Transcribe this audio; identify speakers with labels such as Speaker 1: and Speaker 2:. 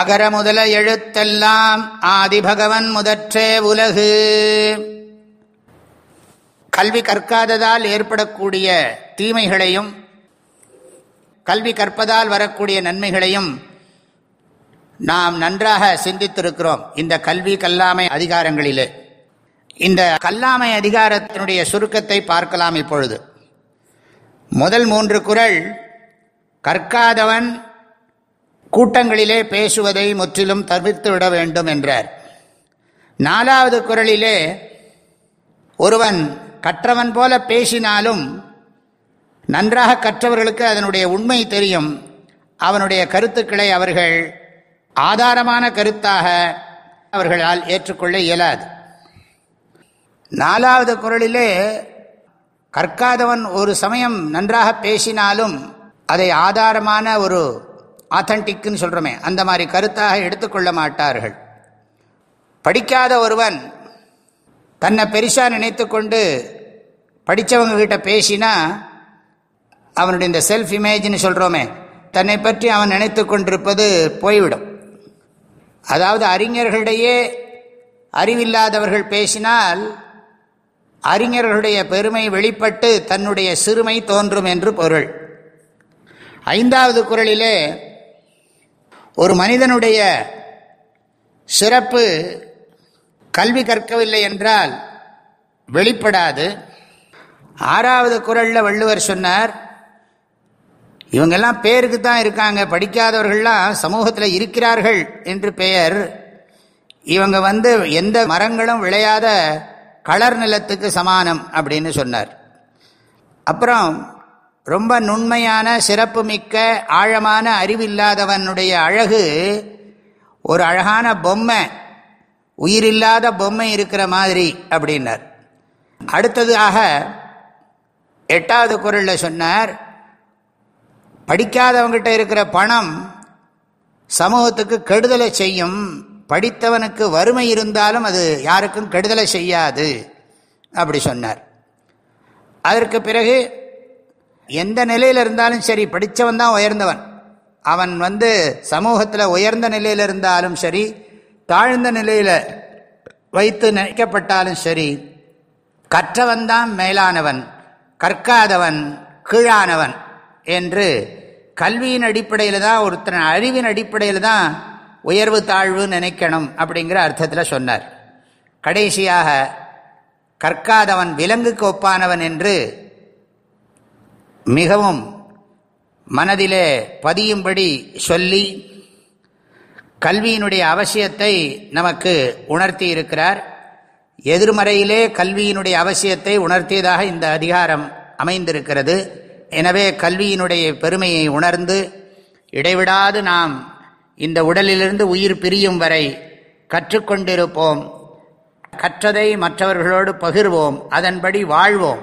Speaker 1: அகர முதல எழுத்தெல்லாம் ஆதிபகவன் முதற்றே உலகு கல்வி கற்காததால் ஏற்படக்கூடிய தீமைகளையும் கல்வி கற்பதால் வரக்கூடிய நன்மைகளையும் நாம் நன்றாக சிந்தித்திருக்கிறோம் இந்த கல்வி கல்லாமை அதிகாரங்களிலே இந்த கல்லாமை அதிகாரத்தினுடைய சுருக்கத்தை பார்க்கலாம் இப்பொழுது முதல் மூன்று குரல் கற்காதவன் கூட்டங்களிலே பேசுவதை முற்றிலும் தவிர்த்து விட வேண்டும் என்றார் நாலாவது குரலிலே ஒருவன் கற்றவன் போல பேசினாலும் நன்றாக கற்றவர்களுக்கு அதனுடைய உண்மை தெரியும் அவனுடைய கருத்துக்களை அவர்கள் ஆதாரமான கருத்தாக அவர்களால் ஏற்றுக்கொள்ள இயலாது நாலாவது குரலிலே கற்காதவன் ஒரு சமயம் நன்றாக பேசினாலும் அதை ஆதாரமான ஒரு ஆத்தன்டிக்குன்னு சொல்கிறோமே அந்த மாதிரி கருத்தாக எடுத்துக்கொள்ள மாட்டார்கள் படிக்காத ஒருவன் தன்னை பெருசாக நினைத்து கொண்டு படித்தவங்கக்கிட்ட பேசினா அவனுடைய இந்த செல்ஃப் இமேஜ்னு சொல்கிறோமே தன்னை பற்றி அவன் நினைத்து கொண்டிருப்பது போய்விடும் அதாவது அறிஞர்களிடையே அறிவில்லாதவர்கள் பேசினால் அறிஞர்களுடைய பெருமை வெளிப்பட்டு தன்னுடைய சிறுமை தோன்றும் என்று பொருள் ஐந்தாவது குரலிலே ஒரு மனிதனுடைய சிறப்பு கல்வி கற்கவில்லை என்றால் வெளிப்படாது ஆறாவது குரலில் வள்ளுவர் சொன்னார் இவங்கெல்லாம் பேருக்கு தான் இருக்காங்க படிக்காதவர்கள்லாம் சமூகத்தில் இருக்கிறார்கள் என்று பெயர் இவங்க வந்து எந்த மரங்களும் விளையாத களர் நிலத்துக்கு சமானம் அப்படின்னு சொன்னார் அப்புறம் ரொம்ப நுண்மையான சிறப்பு மிக்க ஆழமான அறிவில்லாதவனுடைய அழகு ஒரு அழகான பொம்மை உயிரில்லாத பொம்மை இருக்கிற மாதிரி அப்படின்னார் அடுத்தது ஆக எட்டாவது குரலில் சொன்னார் படிக்காதவங்கிட்ட இருக்கிற பணம் சமூகத்துக்கு கெடுதலை செய்யும் படித்தவனுக்கு வறுமை இருந்தாலும் அது யாருக்கும் கெடுதலை செய்யாது அப்படி சொன்னார் அதற்கு பிறகு எந்த நிலையில் இருந்தாலும் சரி படித்தவன் தான் உயர்ந்தவன் அவன் வந்து சமூகத்தில் உயர்ந்த நிலையில் இருந்தாலும் சரி தாழ்ந்த நிலையில் வைத்து நினைக்கப்பட்டாலும் சரி கற்றவன் தான் மேலானவன் கற்காதவன் கீழானவன் என்று கல்வியின் அடிப்படையில் தான் ஒருத்தன் அறிவின் அடிப்படையில் தான் உயர்வு தாழ்வு நினைக்கணும் அப்படிங்கிற அர்த்தத்தில் சொன்னார் கடைசியாக கற்காதவன் விலங்குக்கு ஒப்பானவன் என்று மிகவும் மனதிலே பதியும்படி சொல்லி கல்வியினுடைய அவசியத்தை நமக்கு உணர்த்தி இருக்கிறார் எதிர்மறையிலே கல்வியினுடைய அவசியத்தை உணர்த்தியதாக இந்த அதிகாரம் அமைந்திருக்கிறது எனவே கல்வியினுடைய பெருமையை உணர்ந்து இடைவிடாது நாம் இந்த உடலிலிருந்து உயிர் பிரியும் வரை கற்றுக்கொண்டிருப்போம் கற்றதை மற்றவர்களோடு பகிர்வோம் அதன்படி வாழ்வோம்